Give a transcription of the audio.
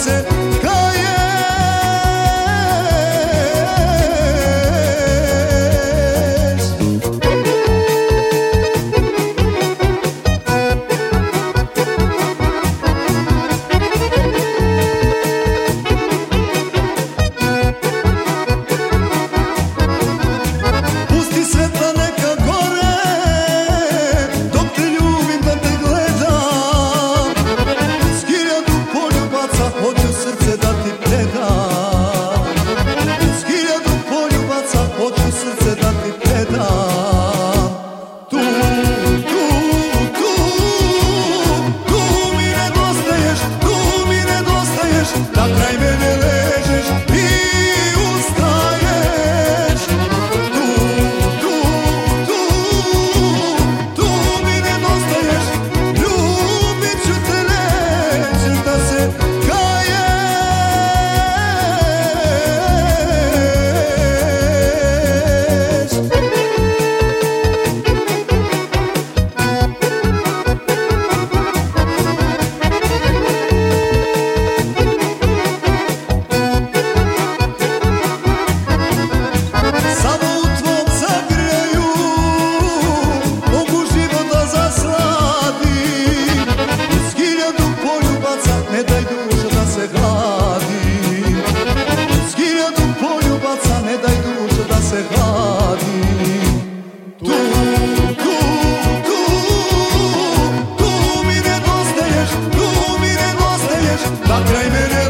hacer Bak rey